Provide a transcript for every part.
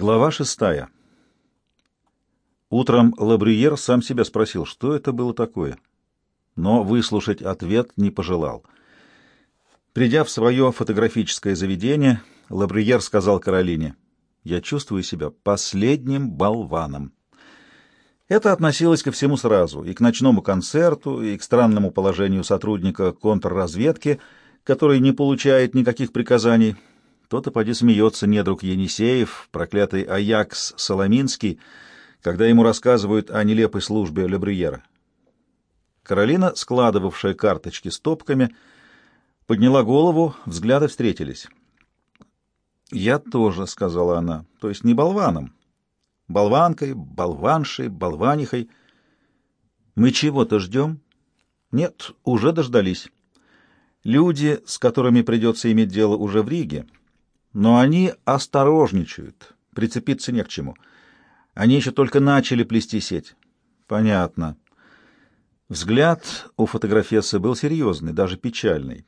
Глава шестая. Утром Лабрюер сам себя спросил, что это было такое, но выслушать ответ не пожелал. Придя в свое фотографическое заведение, Лабрюер сказал Каролине, «Я чувствую себя последним болваном». Это относилось ко всему сразу, и к ночному концерту, и к странному положению сотрудника контрразведки, который не получает никаких приказаний. То-то поди смеется недруг Енисеев, проклятый Аякс Соломинский, когда ему рассказывают о нелепой службе Лебрюера. Каролина, складывавшая карточки стопками, подняла голову, взгляды встретились. «Я тоже», — сказала она, — «то есть не болваном, болванкой, болваншей, болванихой. Мы чего-то ждем? Нет, уже дождались. Люди, с которыми придется иметь дело уже в Риге, но они осторожничают, прицепиться не к чему. Они еще только начали плести сеть. Понятно. Взгляд у фотографессы был серьезный, даже печальный.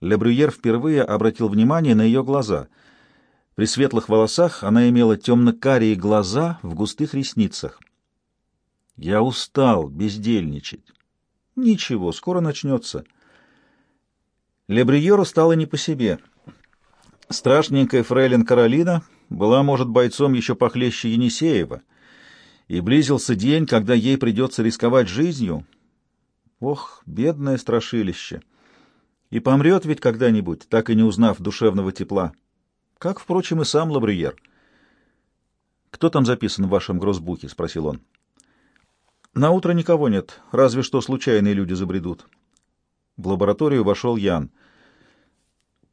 Лебрюер впервые обратил внимание на ее глаза — при светлых волосах она имела темно-карие глаза в густых ресницах. Я устал бездельничать. Ничего, скоро начнется. Лебриеру стало не по себе. Страшненькая фрейлин Каролина была, может, бойцом еще похлеще Енисеева, и близился день, когда ей придется рисковать жизнью. Ох, бедное страшилище! И помрет ведь когда-нибудь, так и не узнав душевного тепла как, впрочем, и сам Лабрюер. «Кто там записан в вашем гроссбуке?» — спросил он. «На утро никого нет, разве что случайные люди забредут». В лабораторию вошел Ян.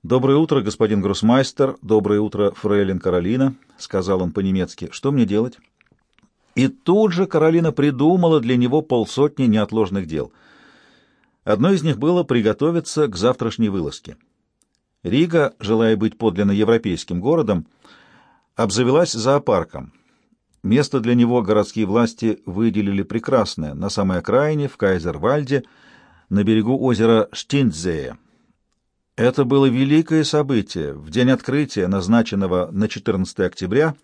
«Доброе утро, господин гроссмайстер, доброе утро, фрейлин Каролина», — сказал он по-немецки. «Что мне делать?» И тут же Каролина придумала для него полсотни неотложных дел. Одно из них было приготовиться к завтрашней вылазке. Рига, желая быть подлинно европейским городом, обзавелась зоопарком. Место для него городские власти выделили прекрасное, на самой окраине, в Кайзервальде, на берегу озера Штиндзея. Это было великое событие. В день открытия, назначенного на 14 октября,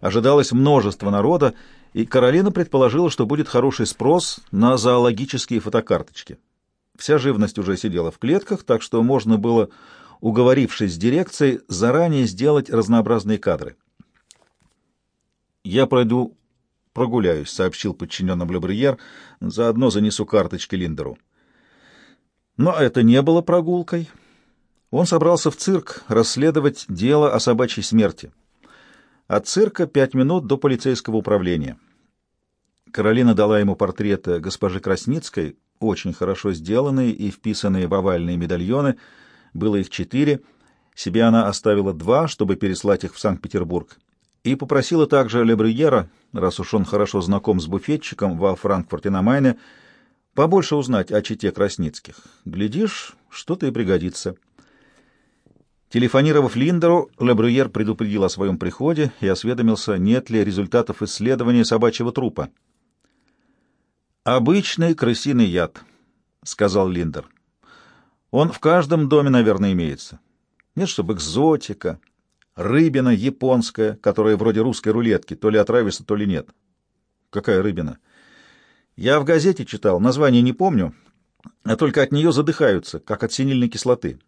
ожидалось множество народа, и Каролина предположила, что будет хороший спрос на зоологические фотокарточки. Вся живность уже сидела в клетках, так что можно было уговорившись с дирекцией заранее сделать разнообразные кадры. «Я пройду, прогуляюсь», — сообщил подчиненным Лебриер, — «заодно занесу карточки Линдеру». Но это не было прогулкой. Он собрался в цирк расследовать дело о собачьей смерти. От цирка пять минут до полицейского управления. Каролина дала ему портреты госпожи Красницкой, очень хорошо сделанные и вписанные в овальные медальоны — было их четыре. Себе она оставила два, чтобы переслать их в Санкт-Петербург. И попросила также Лебрюера, раз уж он хорошо знаком с буфетчиком во Франкфурте на Майне, побольше узнать о чите Красницких. Глядишь, что-то и пригодится. Телефонировав Линдеру, Лебрюер предупредил о своем приходе и осведомился, нет ли результатов исследования собачьего трупа. «Обычный крысиный яд», — сказал Линдер. Он в каждом доме, наверное, имеется. Нет, чтобы экзотика, рыбина японская, которая вроде русской рулетки, то ли отравится, то ли нет. Какая рыбина? Я в газете читал, название не помню, а только от нее задыхаются, как от синильной кислоты.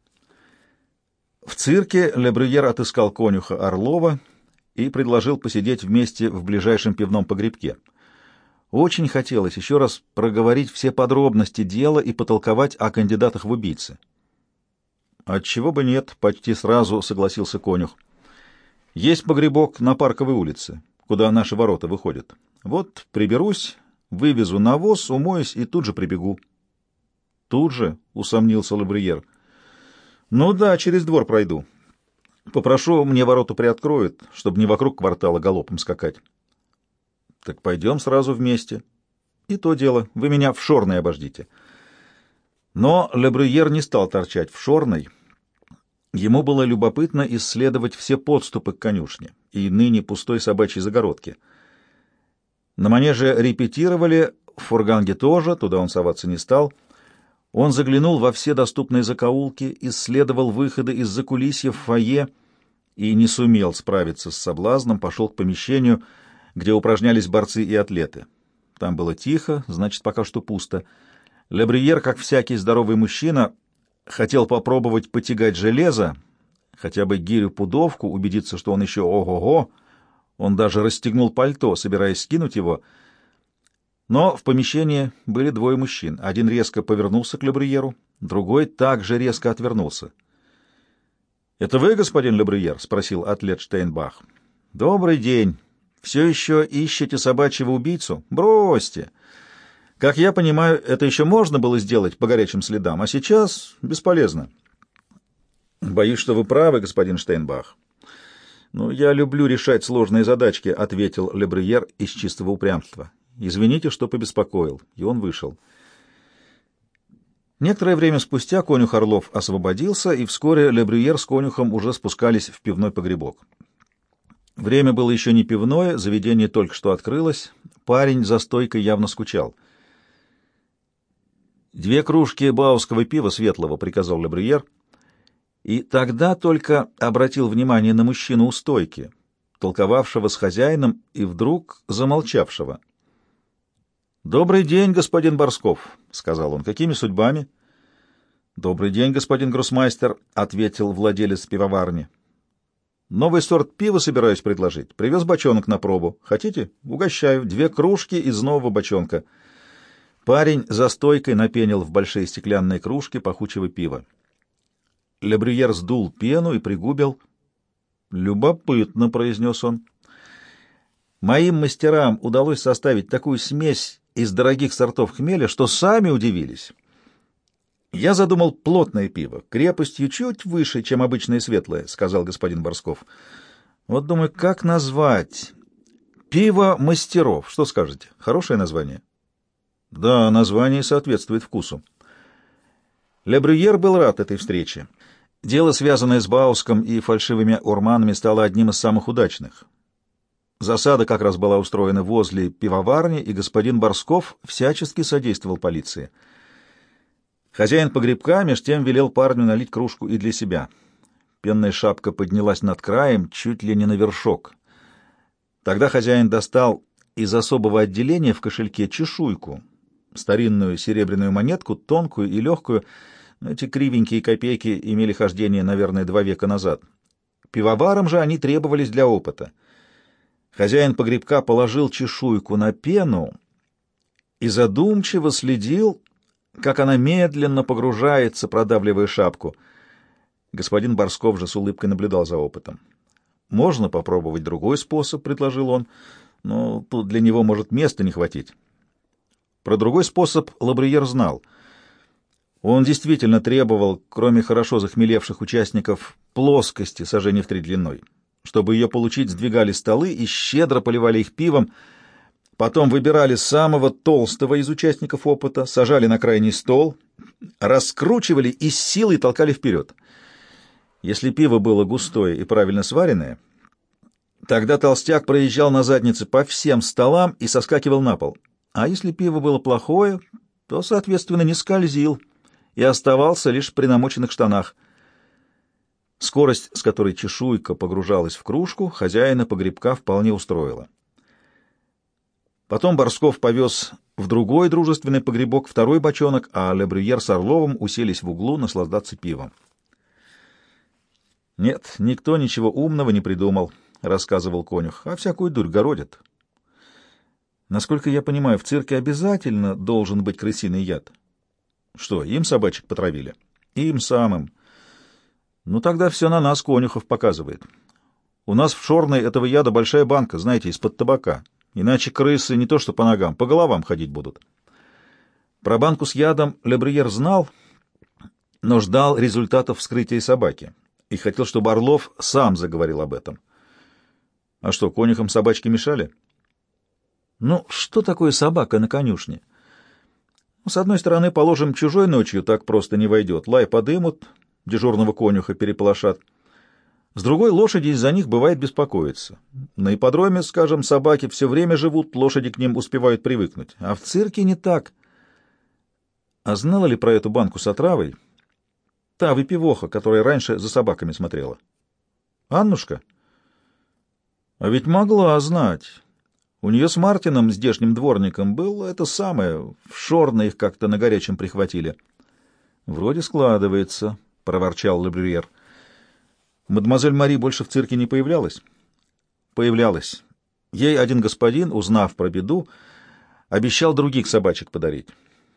В цирке Лебрюер отыскал конюха Орлова и предложил посидеть вместе в ближайшем пивном погребке — очень хотелось еще раз проговорить все подробности дела и потолковать о кандидатах в убийцы. «Отчего бы нет», — почти сразу согласился конюх. «Есть погребок на Парковой улице, куда наши ворота выходят. Вот приберусь, вывезу навоз, умоюсь и тут же прибегу». «Тут же?» — усомнился Лабриер. «Ну да, через двор пройду. Попрошу, мне ворота приоткроют, чтобы не вокруг квартала галопом скакать». Так пойдем сразу вместе. И то дело, вы меня в Шорной обождите. Но Лебрюер не стал торчать в Шорной. Ему было любопытно исследовать все подступы к конюшне и ныне пустой собачьей загородке. На манеже репетировали, в фурганге тоже, туда он соваться не стал. Он заглянул во все доступные закоулки, исследовал выходы из закулисья в фойе и не сумел справиться с соблазном, пошел к помещению, где упражнялись борцы и атлеты. Там было тихо, значит, пока что пусто. Лебриер, как всякий здоровый мужчина, хотел попробовать потягать железо, хотя бы гирю-пудовку, убедиться, что он еще ого-го. Он даже расстегнул пальто, собираясь скинуть его. Но в помещении были двое мужчин. Один резко повернулся к Лебриеру, другой также резко отвернулся. — Это вы, господин Лебриер? — спросил атлет Штейнбах. — Добрый день. Все еще ищете собачьего убийцу? Бросьте. Как я понимаю, это еще можно было сделать по горячим следам, а сейчас бесполезно. — Боюсь, что вы правы, господин Штейнбах. — Ну, я люблю решать сложные задачки, — ответил Лебриер из чистого упрямства. — Извините, что побеспокоил. И он вышел. — Некоторое время спустя конюх Орлов освободился, и вскоре Лебрюер с конюхом уже спускались в пивной погребок. Время было еще не пивное, заведение только что открылось, парень за стойкой явно скучал. «Две кружки бауского пива светлого», — приказал Лебрюер, и тогда только обратил внимание на мужчину у стойки, толковавшего с хозяином и вдруг замолчавшего. «Добрый день, господин Борсков», — сказал он. «Какими судьбами?» «Добрый день, господин гроссмайстер», — ответил владелец пивоварни. «Новый сорт пива собираюсь предложить. Привез бочонок на пробу. Хотите? Угощаю. Две кружки из нового бочонка». Парень за стойкой напенил в большие стеклянные кружки пахучего пива. Лебрюер сдул пену и пригубил. «Любопытно», — произнес он. «Моим мастерам удалось составить такую смесь из дорогих сортов хмеля, что сами удивились». «Я задумал плотное пиво, крепостью чуть выше, чем обычное светлое», — сказал господин Борсков. «Вот думаю, как назвать? Пиво мастеров. Что скажете? Хорошее название?» «Да, название соответствует вкусу». Ле был рад этой встрече. Дело, связанное с Бауском и фальшивыми урманами, стало одним из самых удачных. Засада как раз была устроена возле пивоварни, и господин Борсков всячески содействовал полиции — Хозяин погребка меж тем велел парню налить кружку и для себя. Пенная шапка поднялась над краем, чуть ли не на вершок. Тогда хозяин достал из особого отделения в кошельке чешуйку, старинную серебряную монетку, тонкую и легкую. Эти кривенькие копейки имели хождение, наверное, два века назад. Пивоварам же они требовались для опыта. Хозяин погребка положил чешуйку на пену и задумчиво следил, как она медленно погружается, продавливая шапку. Господин Борсков же с улыбкой наблюдал за опытом. «Можно попробовать другой способ», — предложил он, — «но тут для него может места не хватить». Про другой способ Лабриер знал. Он действительно требовал, кроме хорошо захмелевших участников, плоскости сожжения в три длиной. Чтобы ее получить, сдвигали столы и щедро поливали их пивом — Потом выбирали самого толстого из участников опыта, сажали на крайний стол, раскручивали и силой толкали вперед. Если пиво было густое и правильно сваренное, тогда толстяк проезжал на заднице по всем столам и соскакивал на пол. А если пиво было плохое, то, соответственно, не скользил и оставался лишь при намоченных штанах. Скорость, с которой чешуйка погружалась в кружку, хозяина погребка вполне устроила. Потом Борсков повез в другой дружественный погребок второй бочонок, а Лебрюер с Орловым уселись в углу наслаждаться пивом. «Нет, никто ничего умного не придумал», — рассказывал конюх, — «а всякую дурь городят». «Насколько я понимаю, в цирке обязательно должен быть крысиный яд». «Что, им собачек потравили?» «Им самым». «Ну тогда все на нас конюхов показывает. У нас в Шорной этого яда большая банка, знаете, из-под табака». Иначе крысы не то что по ногам, по головам ходить будут. Про банку с ядом Лебриер знал, но ждал результатов вскрытия собаки и хотел, чтобы Орлов сам заговорил об этом. А что, конюхам собачки мешали? Ну, что такое собака на конюшне? Ну, с одной стороны, положим, чужой ночью так просто не войдет. Лай подымут, дежурного конюха переполошат. С другой, лошади из-за них бывает беспокоиться. На ипподроме, скажем, собаки все время живут, лошади к ним успевают привыкнуть. А в цирке не так. А знала ли про эту банку с отравой та выпивоха, которая раньше за собаками смотрела? Аннушка? А ведь могла знать. У нее с Мартином, здешним дворником, было это самое. В Шорно их как-то на горячем прихватили. Вроде складывается, — проворчал Лебрюер. Мадемуазель Мари больше в цирке не появлялась? Появлялась. Ей один господин, узнав про беду, обещал других собачек подарить.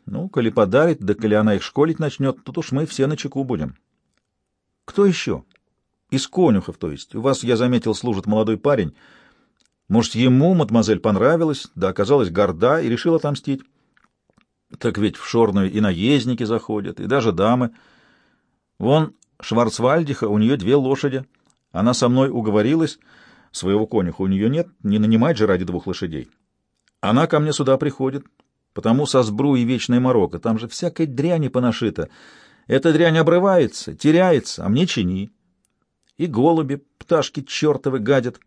Ну, коли подарит, да коли она их школить начнет, тут уж мы все на чеку будем. Кто еще? Из конюхов, то есть. У вас, я заметил, служит молодой парень. Может, ему мадемуазель понравилась, да оказалась горда и решила отомстить. Так ведь в Шорную и наездники заходят, и даже дамы. Вон Шварцвальдиха, у нее две лошади. Она со мной уговорилась, своего конюха у нее нет, не нанимать же ради двух лошадей. Она ко мне сюда приходит, потому со сбру и вечной морока, там же всякой дряни понашита. Эта дрянь обрывается, теряется, а мне чини. И голуби, пташки чертовы гадят.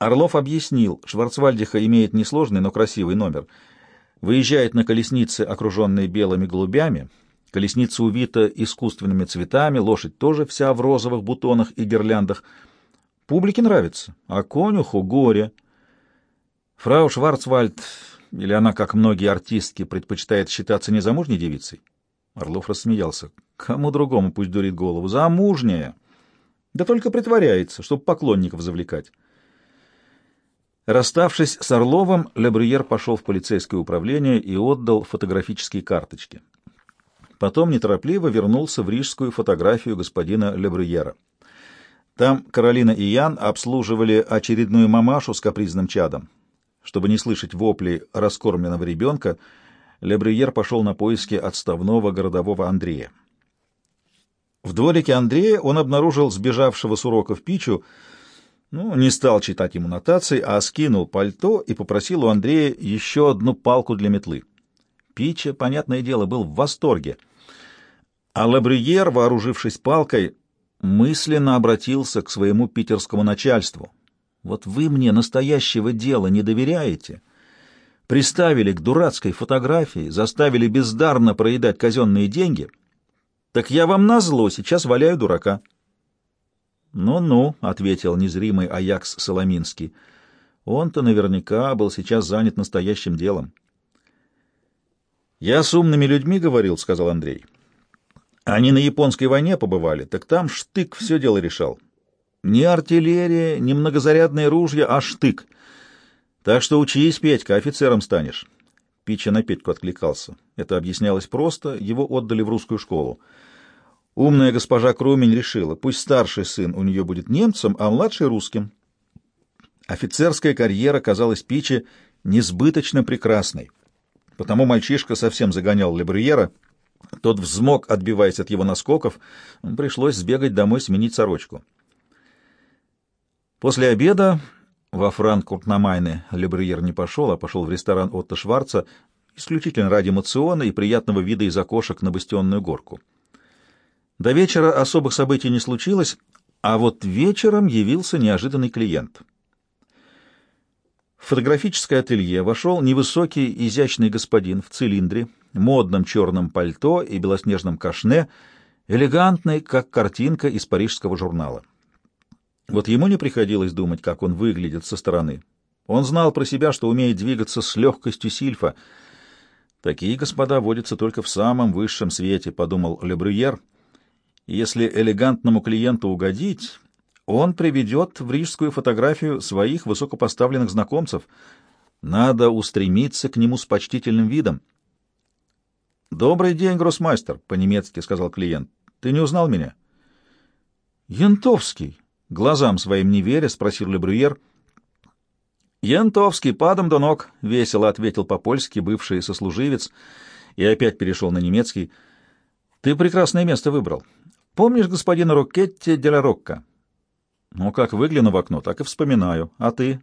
Орлов объяснил, Шварцвальдиха имеет несложный, но красивый номер. Выезжает на колеснице, окруженной белыми голубями. Колесница увита искусственными цветами, лошадь тоже вся в розовых бутонах и гирляндах. Публике нравится, а конюху горе. Фрау Шварцвальд, или она, как многие артистки, предпочитает считаться незамужней девицей? Орлов рассмеялся. Кому другому пусть дурит голову. Замужняя. Да только притворяется, чтобы поклонников завлекать. Расставшись с Орловым, Лебрюер пошел в полицейское управление и отдал фотографические карточки. Потом неторопливо вернулся в рижскую фотографию господина Лебрюера. Там Каролина и Ян обслуживали очередную мамашу с капризным чадом. Чтобы не слышать вопли раскормленного ребенка, Лебрюер пошел на поиски отставного городового Андрея. В дворике Андрея он обнаружил сбежавшего с уроков Пичу, ну, не стал читать ему нотации, а скинул пальто и попросил у Андрея еще одну палку для метлы. Пича, понятное дело, был в восторге. А Лабрюер, вооружившись палкой, мысленно обратился к своему питерскому начальству. «Вот вы мне настоящего дела не доверяете?» Приставили к дурацкой фотографии, заставили бездарно проедать казенные деньги — так я вам назло сейчас валяю дурака. Ну-ну, ответил незримый Аякс Соломинский. Он-то наверняка был сейчас занят настоящим делом. Я с умными людьми говорил, сказал Андрей. Они на японской войне побывали, так там штык все дело решал. Не артиллерия, не многозарядные ружья, а штык. Так что учись, Петька, офицером станешь. Пича на Петьку откликался. Это объяснялось просто, его отдали в русскую школу. Умная госпожа Крумень решила, пусть старший сын у нее будет немцем, а младший — русским. Офицерская карьера казалась Пиче несбыточно прекрасной. Потому мальчишка совсем загонял Лебрюера. Тот взмок, отбиваясь от его наскоков. Пришлось сбегать домой сменить сорочку. После обеда во Франкфурт на Майне Лебрюер не пошел, а пошел в ресторан Отто Шварца исключительно ради эмоциона и приятного вида из окошек на бастионную горку. До вечера особых событий не случилось, а вот вечером явился неожиданный клиент. В фотографическое ателье вошел невысокий, изящный господин в цилиндре, модном черном пальто и белоснежном кашне, элегантный, как картинка из парижского журнала. Вот ему не приходилось думать, как он выглядит со стороны. Он знал про себя, что умеет двигаться с легкостью сильфа. Такие господа водятся только в самом высшем свете, — подумал Лебрюер, — если элегантному клиенту угодить, он приведет в рижскую фотографию своих высокопоставленных знакомцев. Надо устремиться к нему с почтительным видом. «Добрый день, гроссмастер», — по-немецки сказал клиент. «Ты не узнал меня?» «Янтовский», — глазам своим не веря, спросил Лебрюер. «Янтовский, падом до ног», — весело ответил по-польски бывший сослуживец и опять перешел на немецкий. «Ты прекрасное место выбрал. Помнишь господина Рокетти де Рокко? Ну, как выгляну в окно, так и вспоминаю. А ты?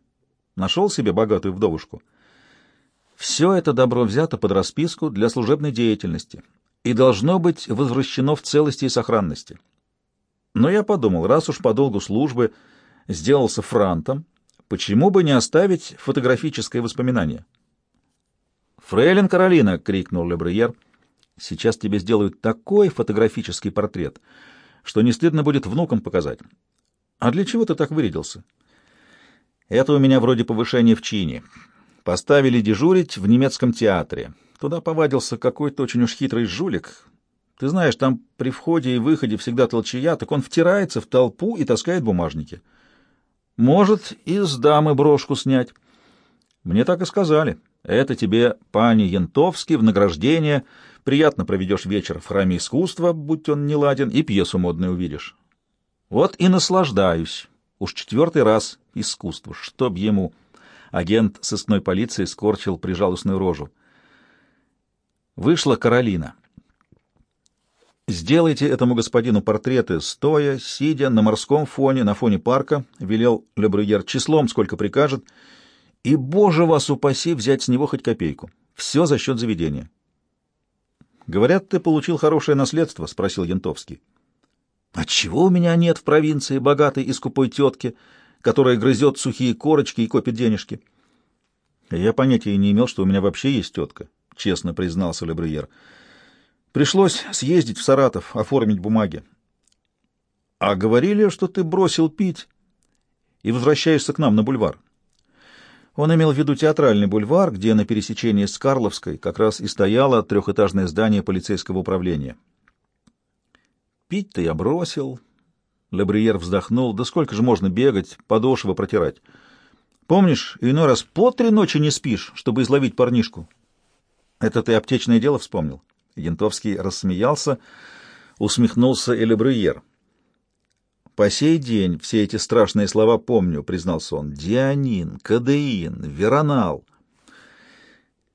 Нашел себе богатую вдовушку? Все это добро взято под расписку для служебной деятельности и должно быть возвращено в целости и сохранности. Но я подумал, раз уж по долгу службы сделался франтом, почему бы не оставить фотографическое воспоминание? «Фрейлин Каролина!» — крикнул Лебрюер — Сейчас тебе сделают такой фотографический портрет, что не стыдно будет внукам показать. А для чего ты так вырядился? Это у меня вроде повышение в чине. Поставили дежурить в немецком театре. Туда повадился какой-то очень уж хитрый жулик. Ты знаешь, там при входе и выходе всегда толчая, так он втирается в толпу и таскает бумажники. Может, из дамы брошку снять. Мне так и сказали. Это тебе, пани Янтовский, в награждение. Приятно проведешь вечер в храме искусства, будь он не ладен, и пьесу модную увидишь. Вот и наслаждаюсь. Уж четвертый раз искусство. Чтоб ему... Агент сыскной полиции скорчил прижалостную рожу. Вышла Каролина. «Сделайте этому господину портреты, стоя, сидя, на морском фоне, на фоне парка», — велел Лебрюер, — «числом, сколько прикажет, и, боже вас упаси, взять с него хоть копейку. Все за счет заведения». «Говорят, ты получил хорошее наследство?» — спросил Янтовский. «Отчего у меня нет в провинции богатой и скупой тетки, которая грызет сухие корочки и копит денежки?» «Я понятия не имел, что у меня вообще есть тетка», — честно признался Лебрюер. «Пришлось съездить в Саратов, оформить бумаги». «А говорили, что ты бросил пить и возвращаешься к нам на бульвар». Он имел в виду театральный бульвар, где на пересечении с Карловской как раз и стояло трехэтажное здание полицейского управления. Пить-то я бросил. Лабриер вздохнул. Да сколько же можно бегать, подошвы протирать? Помнишь, иной раз по три ночи не спишь, чтобы изловить парнишку. Это ты аптечное дело вспомнил? Янтовский рассмеялся, усмехнулся и Лабриер. По сей день все эти страшные слова помню, признался он. Дианин, кадеин, веронал.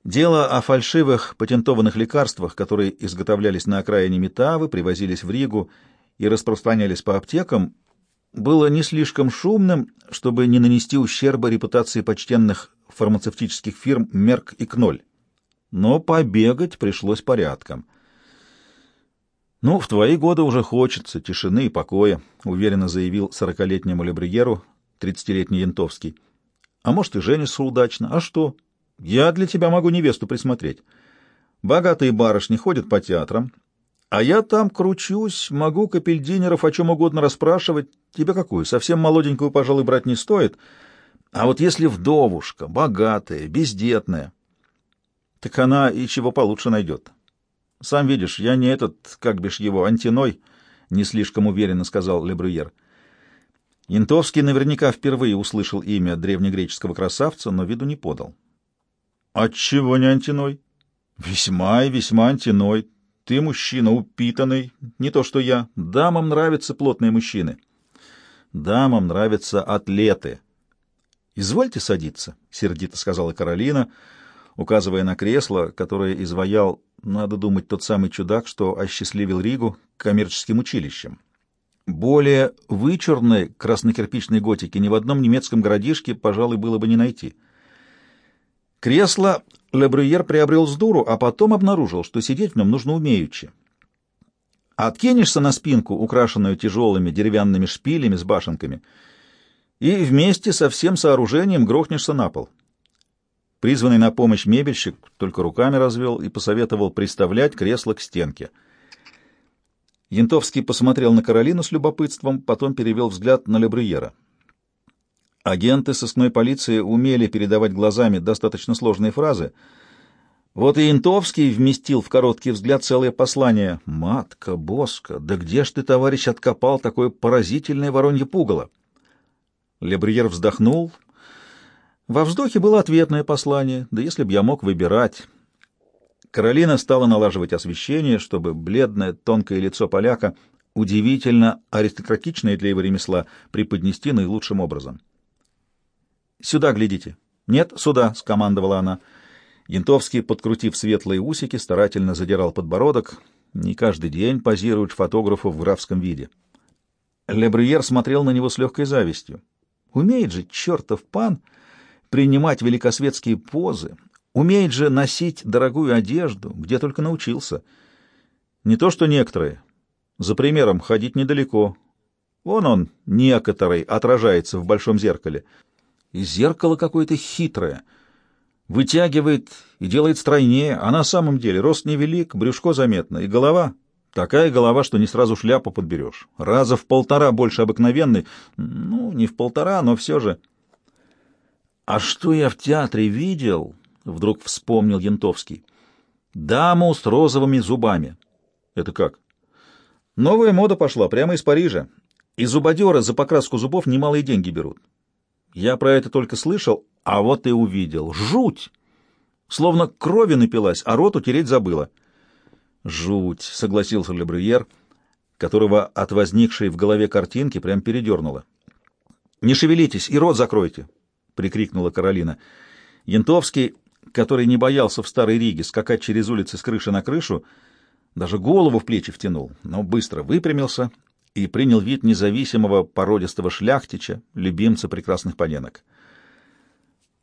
Дело о фальшивых патентованных лекарствах, которые изготовлялись на окраине Метавы, привозились в Ригу и распространялись по аптекам, было не слишком шумным, чтобы не нанести ущерба репутации почтенных фармацевтических фирм Мерк и Кноль. Но побегать пришлось порядком. «Ну, в твои годы уже хочется тишины и покоя», — уверенно заявил сорокалетнему лебригеру тридцатилетний Янтовский. «А может, и женишься удачно. А что?» Я для тебя могу невесту присмотреть. Богатые барышни ходят по театрам, а я там кручусь, могу капельдинеров о чем угодно расспрашивать. Тебе какую? Совсем молоденькую, пожалуй, брать не стоит. А вот если вдовушка, богатая, бездетная, так она и чего получше найдет. Сам видишь, я не этот, как бишь его, антиной, не слишком уверенно сказал Лебрюер. Янтовский наверняка впервые услышал имя древнегреческого красавца, но виду не подал. Отчего не антиной? Весьма и весьма антиной. Ты мужчина упитанный, не то что я. Дамам нравятся плотные мужчины. Дамам нравятся атлеты. Извольте садиться, сердито сказала Каролина, указывая на кресло, которое изваял, надо думать, тот самый чудак, что осчастливил Ригу коммерческим училищем. Более вычурной краснокирпичной готики ни в одном немецком городишке, пожалуй, было бы не найти. Кресло Лебрюер приобрел с дуру, а потом обнаружил, что сидеть в нем нужно умеючи. Откинешься на спинку, украшенную тяжелыми деревянными шпилями с башенками, и вместе со всем сооружением грохнешься на пол. Призванный на помощь мебельщик только руками развел и посоветовал приставлять кресло к стенке. Янтовский посмотрел на Каролину с любопытством, потом перевел взгляд на Лебрюера. Агенты сыскной полиции умели передавать глазами достаточно сложные фразы. Вот и Интовский вместил в короткий взгляд целое послание. «Матка, боска, да где ж ты, товарищ, откопал такое поразительное воронье пугало?» Лебриер вздохнул. Во вздохе было ответное послание, да если б я мог выбирать. Каролина стала налаживать освещение, чтобы бледное, тонкое лицо поляка, удивительно аристократичное для его ремесла, преподнести наилучшим образом. Сюда глядите. Нет, сюда, скомандовала она. Янтовский, подкрутив светлые усики, старательно задирал подбородок. Не каждый день позируют фотографу в графском виде. Лебрюер смотрел на него с легкой завистью. Умеет же чертов пан принимать великосветские позы, умеет же носить дорогую одежду, где только научился. Не то что некоторые. За примером ходить недалеко. Вон он, некоторый, отражается в большом зеркале — и зеркало какое-то хитрое. Вытягивает и делает стройнее, а на самом деле рост невелик, брюшко заметно, и голова Такая голова, что не сразу шляпу подберешь. Раза в полтора больше обыкновенной. Ну, не в полтора, но все же. А что я в театре видел? Вдруг вспомнил Янтовский. Даму с розовыми зубами. Это как? Новая мода пошла прямо из Парижа. И зубодеры за покраску зубов немалые деньги берут. Я про это только слышал, а вот и увидел. Жуть! Словно крови напилась, а рот утереть забыла. Жуть, согласился Лебрюер, которого от возникшей в голове картинки прям передернуло. «Не шевелитесь и рот закройте!» — прикрикнула Каролина. Янтовский, который не боялся в Старой Риге скакать через улицы с крыши на крышу, даже голову в плечи втянул, но быстро выпрямился и принял вид независимого породистого шляхтича, любимца прекрасных паненок.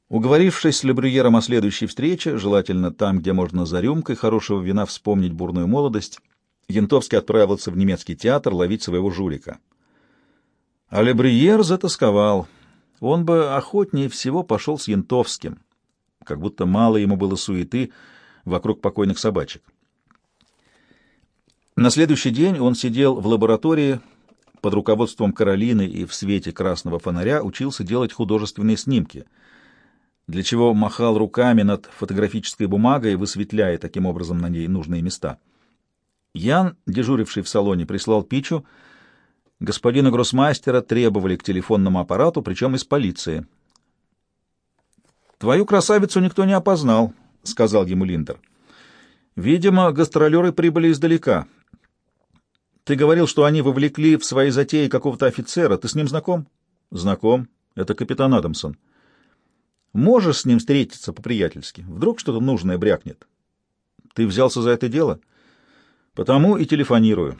Уговорившись с Лебрюером о следующей встрече, желательно там, где можно за рюмкой хорошего вина вспомнить бурную молодость, Янтовский отправился в немецкий театр ловить своего жулика. А Лебрюер затасковал. Он бы охотнее всего пошел с Янтовским, как будто мало ему было суеты вокруг покойных собачек. На следующий день он сидел в лаборатории под руководством Каролины и в свете красного фонаря учился делать художественные снимки, для чего махал руками над фотографической бумагой, высветляя таким образом на ней нужные места. Ян, дежуривший в салоне, прислал Пичу. Господина гроссмастера требовали к телефонному аппарату, причем из полиции. «Твою красавицу никто не опознал», — сказал ему Линдер. «Видимо, гастролеры прибыли издалека, ты говорил, что они вовлекли в свои затеи какого-то офицера. Ты с ним знаком? Знаком. Это капитан Адамсон. Можешь с ним встретиться по-приятельски? Вдруг что-то нужное брякнет. Ты взялся за это дело? Потому и телефонирую.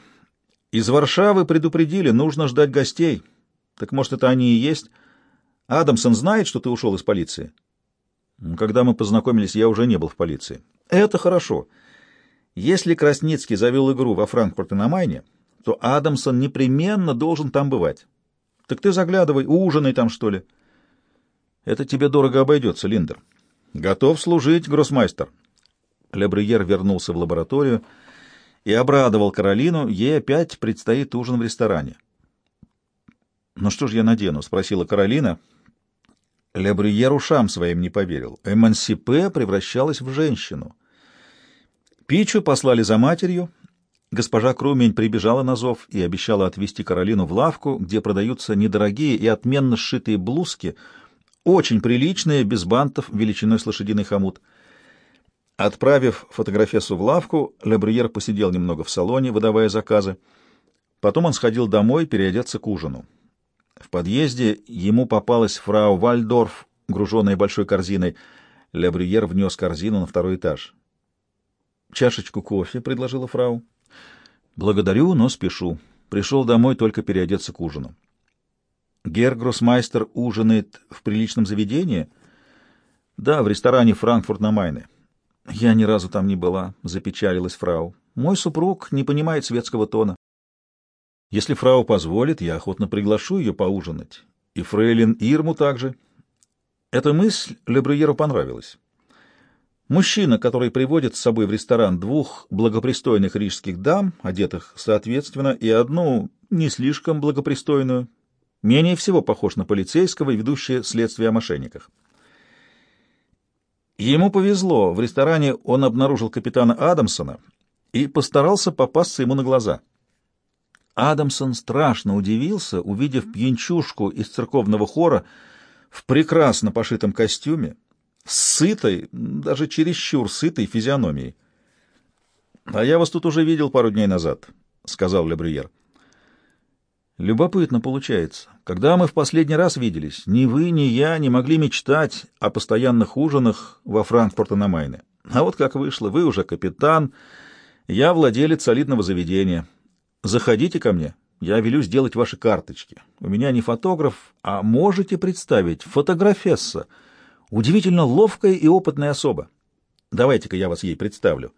Из Варшавы предупредили, нужно ждать гостей. Так может, это они и есть? Адамсон знает, что ты ушел из полиции? Когда мы познакомились, я уже не был в полиции. Это хорошо. Если Красницкий завел игру во Франкфурте на Майне, то Адамсон непременно должен там бывать. Так ты заглядывай, ужинай там, что ли. Это тебе дорого обойдется, Линдер. Готов служить, гроссмайстер. Лебрюер вернулся в лабораторию и обрадовал Каролину, ей опять предстоит ужин в ресторане. «Ну что ж я надену?» — спросила Каролина. Лебрюер ушам своим не поверил. Эмансипе превращалась в женщину. Пичу послали за матерью, Госпожа Крумень прибежала на зов и обещала отвезти Каролину в лавку, где продаются недорогие и отменно сшитые блузки, очень приличные, без бантов, величиной с лошадиный хомут. Отправив фотографессу в лавку, Лебрюер посидел немного в салоне, выдавая заказы. Потом он сходил домой переодеться к ужину. В подъезде ему попалась фрау Вальдорф, груженная большой корзиной. Лебрюер внес корзину на второй этаж. «Чашечку кофе», — предложила фрау. Благодарю, но спешу. Пришел домой только переодеться к ужину. Гергросмайстер ужинает в приличном заведении? Да, в ресторане «Франкфурт на Майне». Я ни разу там не была, запечалилась фрау. Мой супруг не понимает светского тона. Если фрау позволит, я охотно приглашу ее поужинать. И фрейлин Ирму также. Эта мысль Лебрюеру понравилась. Мужчина, который приводит с собой в ресторан двух благопристойных рижских дам, одетых соответственно, и одну не слишком благопристойную, менее всего похож на полицейского, ведущего следствие о мошенниках. Ему повезло, в ресторане он обнаружил капитана Адамсона и постарался попасться ему на глаза. Адамсон страшно удивился, увидев пьянчушку из церковного хора в прекрасно пошитом костюме, с сытой, даже чересчур сытой физиономией. — А я вас тут уже видел пару дней назад, — сказал Лебрюер. — Любопытно получается. Когда мы в последний раз виделись, ни вы, ни я не могли мечтать о постоянных ужинах во Франкфурте на Майне. А вот как вышло, вы уже капитан, я владелец солидного заведения. Заходите ко мне, я велю сделать ваши карточки. У меня не фотограф, а можете представить, фотографесса — Удивительно ловкая и опытная особа. Давайте-ка я вас ей представлю.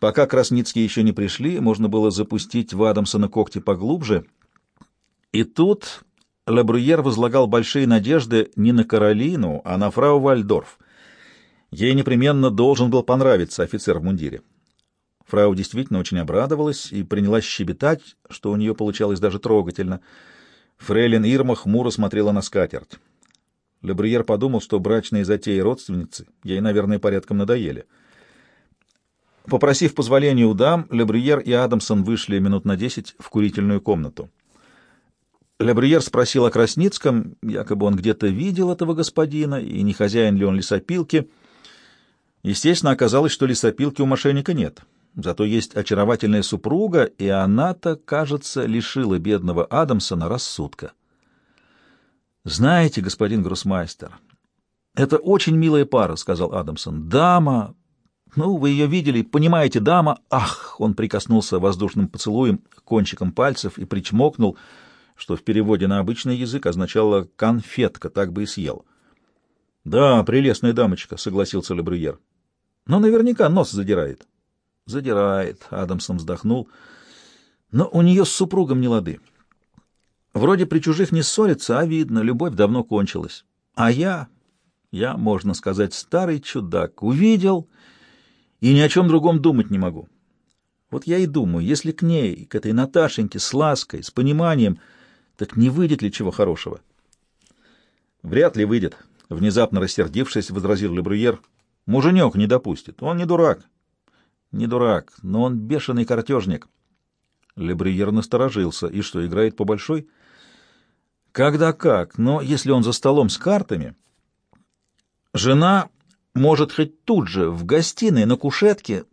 Пока Красницкие еще не пришли, можно было запустить в Адамсона когти поглубже. И тут Лебрюер возлагал большие надежды не на Каролину, а на фрау Вальдорф. Ей непременно должен был понравиться офицер в мундире. Фрау действительно очень обрадовалась и принялась щебетать, что у нее получалось даже трогательно. Фрейлин Ирма хмуро смотрела на скатерть. Лебриер подумал, что брачные затеи родственницы ей, наверное, порядком надоели. Попросив позволения у дам, Лебриер и Адамсон вышли минут на десять в курительную комнату. Лебриер спросил о Красницком, якобы он где-то видел этого господина, и не хозяин ли он лесопилки. Естественно, оказалось, что лесопилки у мошенника нет. Зато есть очаровательная супруга, и она-то, кажется, лишила бедного Адамсона рассудка. «Знаете, господин Гроссмайстер, это очень милая пара», — сказал Адамсон. «Дама... Ну, вы ее видели, понимаете, дама... Ах!» Он прикоснулся воздушным поцелуем кончиком пальцев и причмокнул — что в переводе на обычный язык означало «конфетка», так бы и съел. «Да, прелестная дамочка», — согласился Лебрюер. «Но наверняка нос задирает». «Задирает», — Адамсон вздохнул. «Но у нее с супругом не лады. Вроде при чужих не ссорится, а видно, любовь давно кончилась. А я, я, можно сказать, старый чудак, увидел и ни о чем другом думать не могу. Вот я и думаю, если к ней, к этой Наташеньке, с лаской, с пониманием — так не выйдет ли чего хорошего? Вряд ли выйдет, внезапно рассердившись, возразил Лебрюер. Муженек не допустит. Он не дурак. Не дурак, но он бешеный картежник. Лебрюер насторожился. И что, играет по большой? Когда как, но если он за столом с картами, жена может хоть тут же, в гостиной, на кушетке,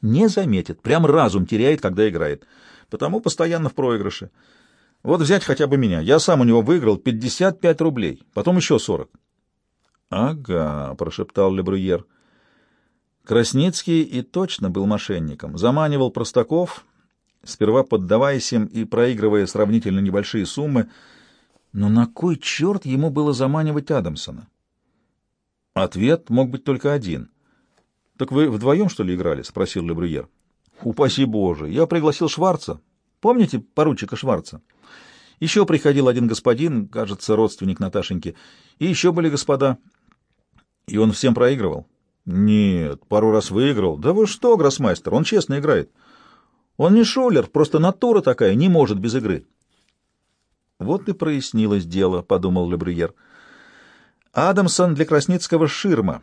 не заметит, прям разум теряет, когда играет, потому постоянно в проигрыше. Вот взять хотя бы меня. Я сам у него выиграл 55 рублей, потом еще 40. — Ага, — прошептал Лебрюер. Красницкий и точно был мошенником. Заманивал простаков, сперва поддаваясь им и проигрывая сравнительно небольшие суммы. Но на кой черт ему было заманивать Адамсона? Ответ мог быть только один. — Так вы вдвоем, что ли, играли? — спросил Лебрюер. — Упаси Боже! Я пригласил Шварца. Помните поручика Шварца? — еще приходил один господин, кажется, родственник Наташеньки, и еще были господа. И он всем проигрывал? Нет, пару раз выиграл. Да вы что, гроссмайстер, он честно играет. Он не шулер, просто натура такая, не может без игры. Вот и прояснилось дело, — подумал Лебрюер. Адамсон для Красницкого ширма.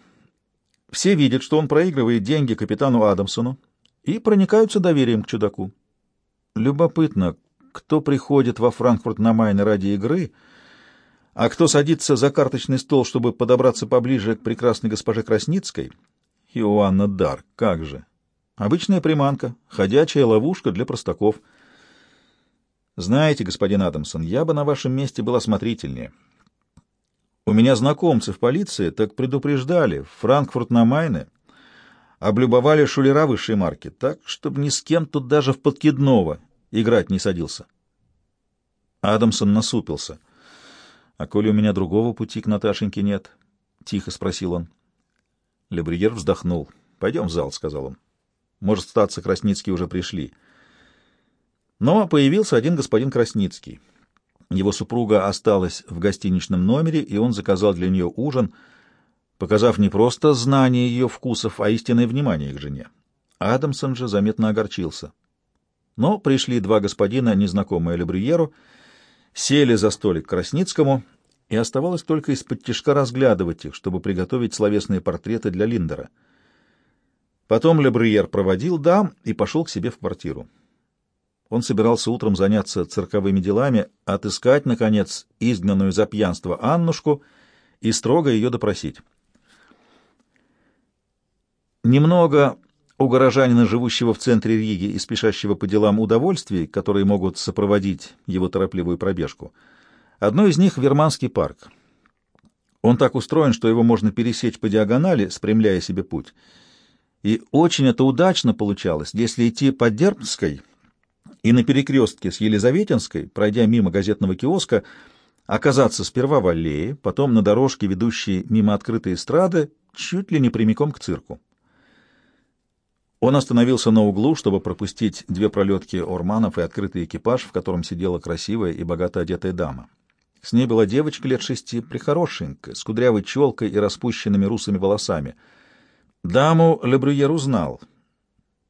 Все видят, что он проигрывает деньги капитану Адамсону и проникаются доверием к чудаку. Любопытно, кто приходит во Франкфурт на Майне ради игры, а кто садится за карточный стол, чтобы подобраться поближе к прекрасной госпоже Красницкой, Иоанна Дар, как же. Обычная приманка, ходячая ловушка для простаков. Знаете, господин Адамсон, я бы на вашем месте был осмотрительнее. У меня знакомцы в полиции так предупреждали, Франкфурт на Майне облюбовали шулера высшей марки, так, чтобы ни с кем тут даже в подкидного играть не садился. Адамсон насупился. — А коли у меня другого пути к Наташеньке нет? — тихо спросил он. Лебригер вздохнул. — Пойдем в зал, — сказал он. — Может, статься Красницкие уже пришли. Но появился один господин Красницкий. Его супруга осталась в гостиничном номере, и он заказал для нее ужин, показав не просто знание ее вкусов, а истинное внимание к жене. Адамсон же заметно огорчился. Но пришли два господина, незнакомые Лебрюеру, сели за столик Красницкому, и оставалось только из-под тишка разглядывать их, чтобы приготовить словесные портреты для Линдера. Потом Лебрюер проводил дам и пошел к себе в квартиру. Он собирался утром заняться цирковыми делами, отыскать, наконец, изгнанную за пьянство Аннушку и строго ее допросить. Немного у горожанина, живущего в центре Риги и спешащего по делам удовольствий, которые могут сопроводить его торопливую пробежку. Одно из них — Верманский парк. Он так устроен, что его можно пересечь по диагонали, спрямляя себе путь. И очень это удачно получалось, если идти по Дербской и на перекрестке с Елизаветинской, пройдя мимо газетного киоска, оказаться сперва в аллее, потом на дорожке, ведущей мимо открытой эстрады, чуть ли не прямиком к цирку. Он остановился на углу, чтобы пропустить две пролетки орманов и открытый экипаж, в котором сидела красивая и богато одетая дама. С ней была девочка лет шести, прихорошенькая, с кудрявой челкой и распущенными русыми волосами. Даму Лебрюер узнал.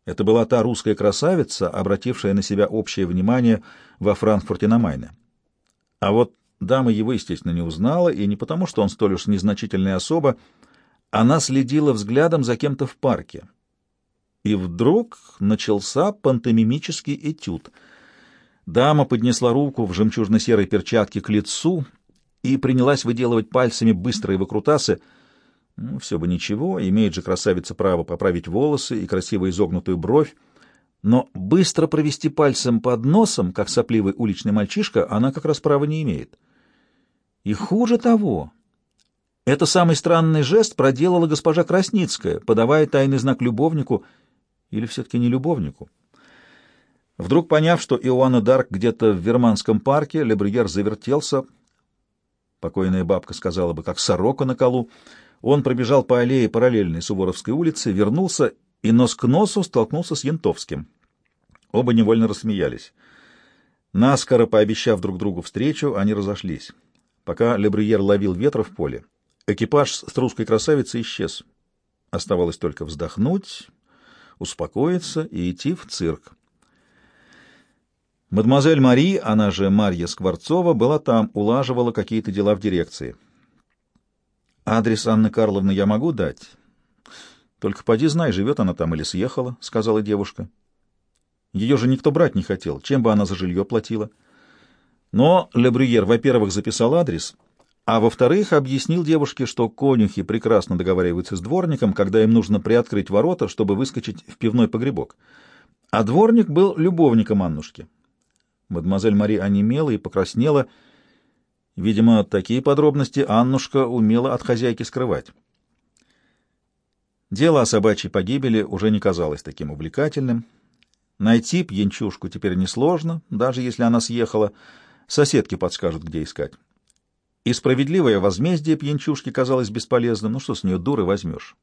Это была та русская красавица, обратившая на себя общее внимание во Франкфурте на Майне. А вот дама его, естественно, не узнала, и не потому, что он столь уж незначительная особа, она следила взглядом за кем-то в парке. И вдруг начался пантомимический этюд. Дама поднесла руку в жемчужно-серой перчатке к лицу и принялась выделывать пальцами быстрые выкрутасы. Ну, все бы ничего, имеет же красавица право поправить волосы и красиво изогнутую бровь, но быстро провести пальцем под носом, как сопливый уличный мальчишка, она как раз права не имеет. И хуже того, это самый странный жест проделала госпожа Красницкая, подавая тайный знак любовнику, или все-таки не любовнику. Вдруг поняв, что Иоанна Дарк где-то в Верманском парке, Лебрюер завертелся, покойная бабка сказала бы, как сорока на колу, он пробежал по аллее параллельной Суворовской улице, вернулся и нос к носу столкнулся с Янтовским. Оба невольно рассмеялись. Наскоро пообещав друг другу встречу, они разошлись. Пока Лебрюер ловил ветра в поле, экипаж с русской красавицей исчез. Оставалось только вздохнуть, успокоиться и идти в цирк. Мадемуазель Мари, она же Марья Скворцова, была там, улаживала какие-то дела в дирекции. «Адрес Анны Карловны я могу дать?» «Только поди знай, живет она там или съехала», — сказала девушка. «Ее же никто брать не хотел, чем бы она за жилье платила». Но Лебрюер, во-первых, записал адрес, а во-вторых, объяснил девушке, что конюхи прекрасно договариваются с дворником, когда им нужно приоткрыть ворота, чтобы выскочить в пивной погребок. А дворник был любовником Аннушки. Мадемуазель Мари онемела и покраснела. Видимо, такие подробности Аннушка умела от хозяйки скрывать. Дело о собачьей погибели уже не казалось таким увлекательным. Найти пьянчушку теперь несложно, даже если она съехала — Соседки подскажут, где искать. И справедливое возмездие пьянчушки казалось бесполезным. Ну что с нее дуры возьмешь?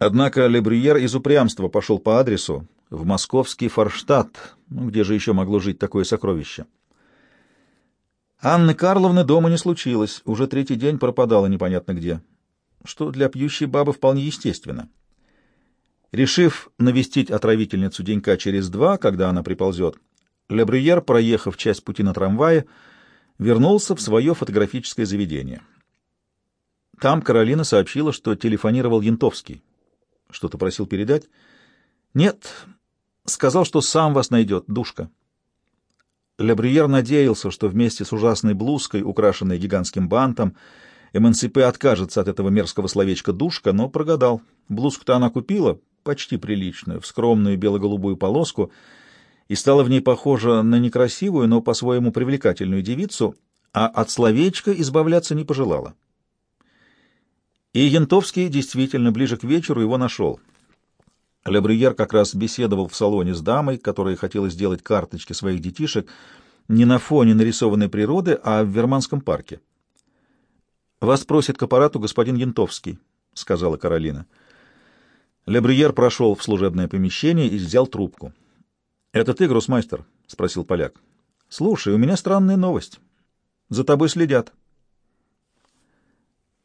Однако Лебрюер из упрямства пошел по адресу в московский Форштадт. Ну, где же еще могло жить такое сокровище? Анны Карловны дома не случилось. Уже третий день пропадала непонятно где. Что для пьющей бабы вполне естественно. Решив навестить отравительницу денька через два, когда она приползет, Лебрюер, проехав часть пути на трамвае, вернулся в свое фотографическое заведение. Там Каролина сообщила, что телефонировал Янтовский. Что-то просил передать? Нет, сказал, что сам вас найдет, душка. Лебрюер надеялся, что вместе с ужасной блузкой, украшенной гигантским бантом, Эмансипе откажется от этого мерзкого словечка «душка», но прогадал. Блузку-то она купила, почти приличную, в скромную бело-голубую полоску — и стала в ней похожа на некрасивую, но по-своему привлекательную девицу, а от словечка избавляться не пожелала. И Янтовский действительно ближе к вечеру его нашел. Лебрюер как раз беседовал в салоне с дамой, которая хотела сделать карточки своих детишек не на фоне нарисованной природы, а в Верманском парке. «Вас просит к аппарату господин Янтовский», — сказала Каролина. Лебрюер прошел в служебное помещение и взял трубку. «Это ты, гроссмайстер?» — спросил поляк. «Слушай, у меня странная новость. За тобой следят».